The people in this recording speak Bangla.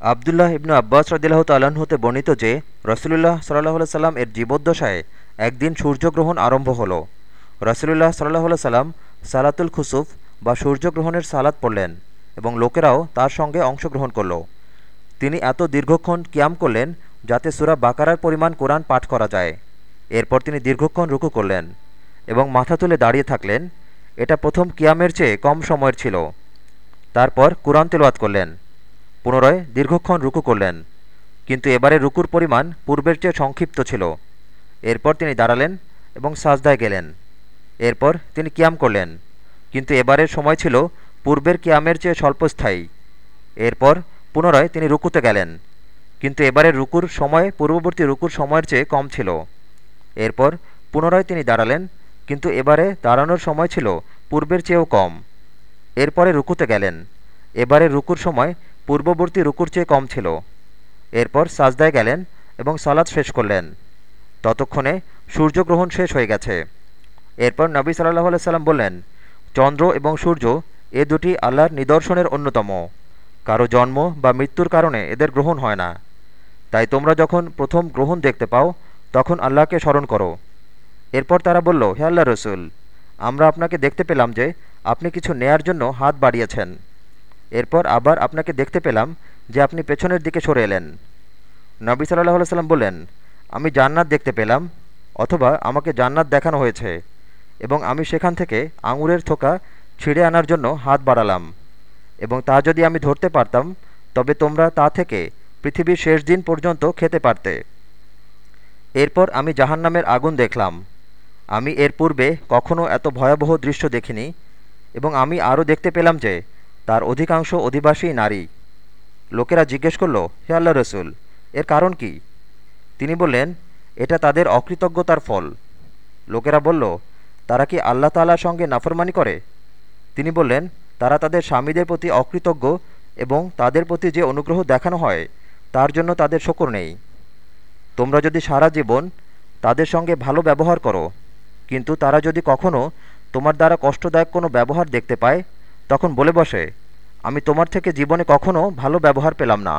আবদুল্লাহ ইবনু আব্বাস রদিল্লাহ তাল্লাহ্ন হতে বর্ণিত যে, রসুলুল্লাহ সাল্লাহ সাল্লাম এর জীবদ্দশায় একদিন সূর্যগ্রহণ আরম্ভ হল। রসুলুল্লাহ সাল্লাহ সাল্লাম সালাতুল খুসুফ বা সূর্যগ্রহণের সালাত পড়লেন এবং লোকেরাও তার সঙ্গে অংশগ্রহণ করল। তিনি এত দীর্ঘক্ষণ কিয়াম করলেন যাতে সুরা বাকারার পরিমাণ কোরআন পাঠ করা যায়। এরপর তিনি দীর্ঘক্ষণ রুকু করলেন এবং মাথা তুলে দাঁড়িয়ে থাকলেন। এটা প্রথম কিয়ামের চেয়ে কম সময়ের ছিল। তারপর কোরআন তেলোয়াত করলেন। পুনরায় দীর্ঘক্ষণ রুকু করলেন। কিন্তু এবারে রুকুর পরিমাণ পূর্বের চেয়ে সংক্ষিপ্ত ছিল। এরপর তিনি দাঁড়ালেন এবং সাজদায় গেলেন। এরপর তিনি কিয়াম করলেন। কিন্তু এবারের সময় ছিল পূর্বের কিয়ামের চেয়ে স্বল্পস্থায়ী। এরপর পুনরায় তিনি রুকুতে গেলেন। কিন্তু এবারে রুকুর সময়, পূর্ববর্তী রুকুর সময়ের চেয়ে কম ছিল। এরপর পুনরায় তিনি দাঁড়ালেন, কিন্তু এবারে দাঁড়ানোর সময় ছিল পূর্বের চেয়েও কম। এরপরে রুকুতে গেলেন। এবারে রুকুর সময় পূর্ববর্তী রুকুর চেয়ে কম ছিল। এরপর সাজদায় গেলেন এবং সালাদ শেষ করলেন। ততক্ষণে সূর্যগ্রহণ শেষ হয়ে গেছে। এরপর নবী সাল্লাহ সাল্লাম বললেন, চন্দ্র এবং সূর্য এ দুটি আল্লাহর নিদর্শনের অন্যতম। কারও জন্ম বা মৃত্যুর কারণে এদের গ্রহণ হয় না। তাই তোমরা যখন প্রথম গ্রহণ দেখতে পাও, তখন আল্লাহকে স্মরণ করো। এরপর তারা বলল, হে আল্লাহ রসুল, আমরা আপনাকে দেখতে পেলাম যে আপনি কিছু নেয়ার জন্য হাত বাড়িয়েছেন। এরপর আবার আপনাকে দেখতে পেলাম যে আপনি পেছনের দিকে সরে এলেন। নবী সাল্লাহ সাল্লাম বললেন, আমি জান্নাত দেখতে পেলাম, অথবা আমাকে জান্নাত দেখানো হয়েছে, এবং আমি সেখান থেকে আঙুরের থোকা ছিঁড়ে আনার জন্য হাত বাড়ালাম, এবং তা যদি আমি ধরতে পারতাম, তবে তোমরা তা থেকে পৃথিবীর শেষ দিন পর্যন্ত খেতে পারতে। এরপর আমি জাহান্নামের আগুন দেখলাম। আমি এর পূর্বে কখনও এত ভয়াবহ দৃশ্য দেখিনি, এবং আমি আরও দেখতে পেলাম যে তার অধিকাংশ অধিবাসী নারী। লোকেরা জিজ্ঞেস করল, হে আল্লাহ রসুল, এর কারণ কি? তিনি বললেন, এটা তাদের অকৃতজ্ঞতার ফল। লোকেরা বলল, তারা কি আল্লাহ তালার সঙ্গে নাফরমানি করে? তিনি বললেন, তারা তাদের স্বামীদের প্রতি অকৃতজ্ঞ এবং তাদের প্রতি যে অনুগ্রহ দেখানো হয়, তার জন্য তাদের শকর নেই। তোমরা যদি সারা জীবন তাদের সঙ্গে ভালো ব্যবহার করো, কিন্তু তারা যদি কখনও তোমার দ্বারা কষ্টদায়ক কোনো ব্যবহার দেখতে পায় তখন বলে বসে আমি তোমার থেকে জীবনে কখনও ভালো ব্যবহার পেলাম না।